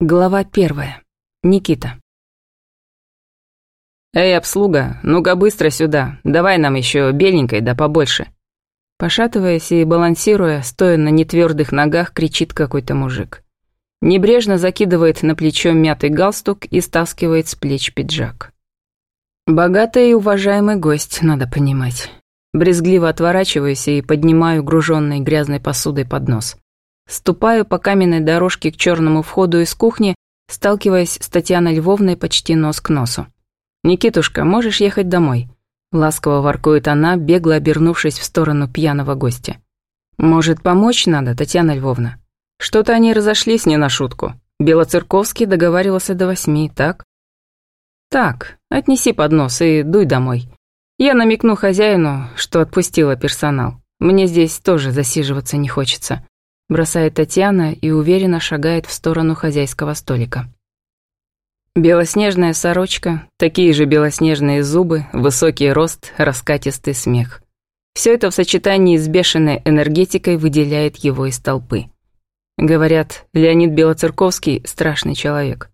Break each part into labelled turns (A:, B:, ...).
A: Глава первая. Никита.
B: «Эй, обслуга, ну-ка быстро сюда, давай нам еще беленькой да побольше».
A: Пошатываясь и балансируя, стоя на нетвердых ногах, кричит какой-то мужик. Небрежно закидывает на плечо мятый галстук и стаскивает с плеч пиджак. Богатый и уважаемый гость, надо понимать. Брезгливо отворачиваюсь и поднимаю груженный грязной посудой поднос. Ступаю по каменной дорожке к черному входу из кухни, сталкиваясь с Татьяной Львовной почти нос к носу. «Никитушка, можешь ехать домой?» Ласково воркует она, бегло обернувшись в сторону пьяного гостя. «Может, помочь надо, Татьяна Львовна?» Что-то они разошлись не на шутку. Белоцерковский договаривался до восьми, так? Так, отнеси поднос и дуй домой. Я намекну хозяину, что отпустила персонал. Мне здесь тоже засиживаться не хочется бросает Татьяна и уверенно шагает в сторону хозяйского столика. Белоснежная сорочка, такие же белоснежные зубы, высокий рост, раскатистый смех. Все это в сочетании с бешеной энергетикой выделяет его из толпы. Говорят, Леонид Белоцерковский – страшный человек.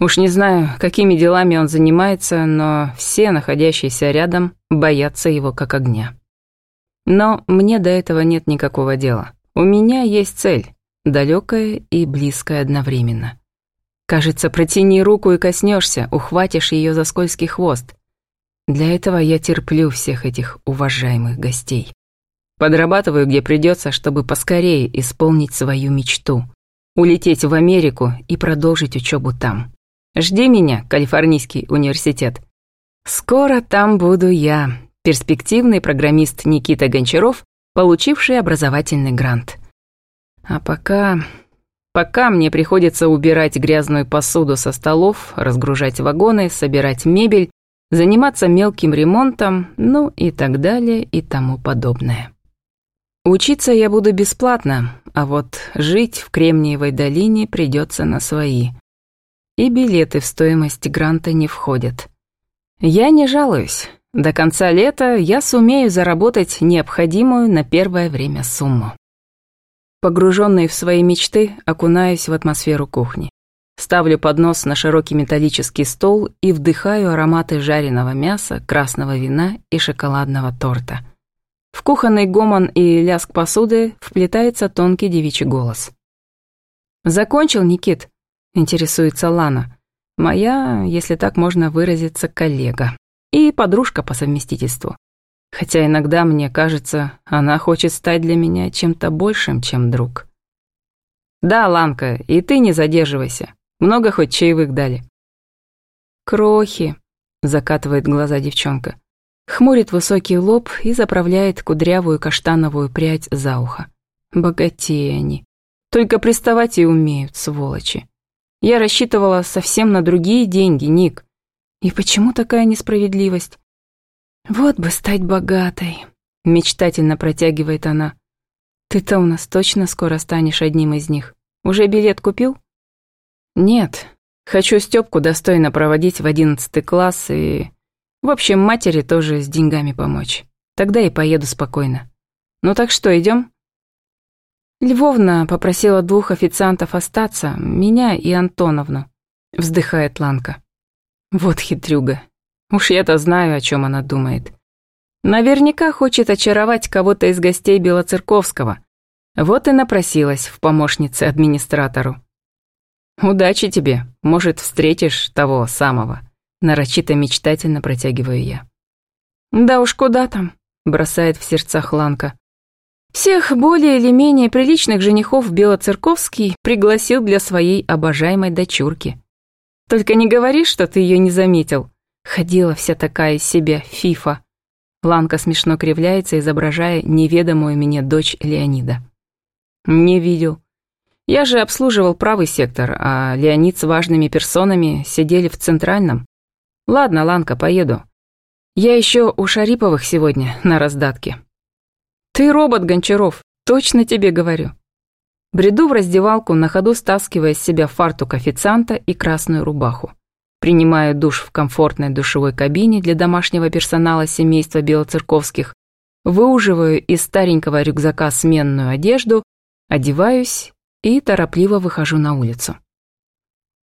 A: Уж не знаю, какими делами он занимается, но все, находящиеся рядом, боятся его как огня. Но мне до этого нет никакого дела. У меня есть цель, далекая и близкая одновременно. Кажется, протяни руку и коснешься, ухватишь ее за скользкий хвост. Для этого я терплю всех этих уважаемых гостей. Подрабатываю, где придется, чтобы поскорее исполнить свою мечту. Улететь в Америку и продолжить учебу там. Жди меня, Калифорнийский университет. Скоро там буду я, перспективный программист Никита Гончаров, получивший образовательный грант. А пока... Пока мне приходится убирать грязную посуду со столов, разгружать вагоны, собирать мебель, заниматься мелким ремонтом, ну и так далее и тому подобное. Учиться я буду бесплатно, а вот жить в Кремниевой долине придется на свои. И билеты в стоимость гранта не входят. Я не жалуюсь. До конца лета я сумею заработать необходимую на первое время сумму. Погруженный в свои мечты, окунаюсь в атмосферу кухни. Ставлю поднос на широкий металлический стол и вдыхаю ароматы жареного мяса, красного вина и шоколадного торта. В кухонный гомон и лязг посуды вплетается тонкий девичий голос. «Закончил, Никит?» — интересуется Лана. «Моя, если так можно выразиться, коллега» и подружка по совместительству. Хотя иногда мне кажется, она хочет стать для меня чем-то большим, чем друг. Да, Ланка, и ты не задерживайся. Много хоть чаевых дали. Крохи, закатывает глаза девчонка. Хмурит высокий лоб и заправляет кудрявую каштановую прядь за ухо. Богатеи они. Только приставать и умеют, сволочи. Я рассчитывала совсем на другие деньги, Ник. И почему такая несправедливость? Вот бы стать богатой, мечтательно протягивает она. Ты-то у нас точно скоро станешь одним из них. Уже билет купил? Нет. Хочу Стёпку достойно проводить в одиннадцатый класс и... В общем, матери тоже с деньгами помочь. Тогда и поеду спокойно. Ну так что, идем? Львовна попросила двух официантов остаться, меня и Антоновну. Вздыхает Ланка. Вот хитрюга. Уж я-то знаю, о чем она думает. Наверняка хочет очаровать кого-то из гостей Белоцерковского. Вот и напросилась в помощнице администратору. «Удачи тебе, может, встретишь того самого», нарочито мечтательно протягиваю я. «Да уж куда там», бросает в сердцах Ланка. Всех более или менее приличных женихов Белоцерковский пригласил для своей обожаемой дочурки. Только не говори, что ты ее не заметил. Ходила вся такая из себя фифа. Ланка смешно кривляется, изображая неведомую мне дочь Леонида. Не видел. Я же обслуживал правый сектор, а Леонид с важными персонами сидели в центральном. Ладно, Ланка, поеду. Я еще у Шариповых сегодня на раздатке. Ты робот, Гончаров, точно тебе говорю. Бреду в раздевалку, на ходу стаскивая с себя фартук официанта и красную рубаху. Принимаю душ в комфортной душевой кабине для домашнего персонала семейства Белоцерковских, выуживаю из старенького рюкзака сменную одежду, одеваюсь и торопливо выхожу на улицу.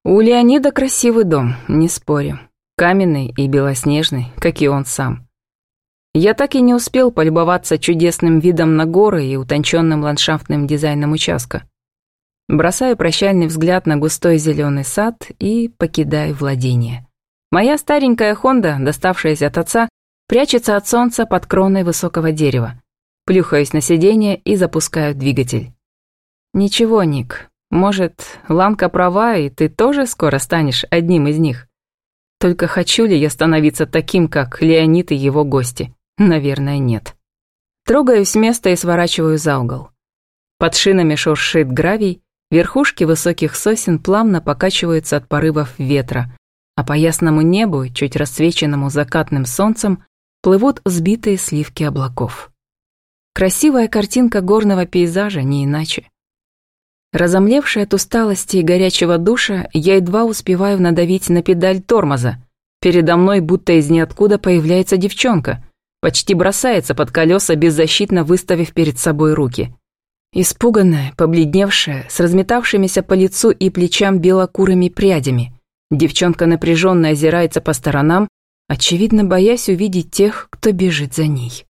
A: У Леонида красивый дом, не спорю. Каменный и белоснежный, как и он сам. Я так и не успел полюбоваться чудесным видом на горы и утонченным ландшафтным дизайном участка. Бросаю прощальный взгляд на густой зеленый сад и покидаю владение. Моя старенькая Хонда, доставшаяся от отца, прячется от солнца под кроной высокого дерева. Плюхаюсь на сиденье и запускаю двигатель. Ничего, Ник, может, Ланка права, и ты тоже скоро станешь одним из них. Только хочу ли я становиться таким, как Леонид и его гости? Наверное, нет. Трогаюсь с места и сворачиваю за угол. Под шинами шуршит гравий, Верхушки высоких сосен плавно покачиваются от порывов ветра, а по ясному небу, чуть рассвеченному закатным солнцем, плывут взбитые сливки облаков. Красивая картинка горного пейзажа, не иначе. Разомлевшая от усталости и горячего душа, я едва успеваю надавить на педаль тормоза. Передо мной будто из ниоткуда появляется девчонка, почти бросается под колеса, беззащитно выставив перед собой руки – Испуганная, побледневшая, с разметавшимися по лицу и плечам белокурыми прядями, девчонка напряженно озирается по сторонам, очевидно боясь увидеть тех, кто бежит за ней.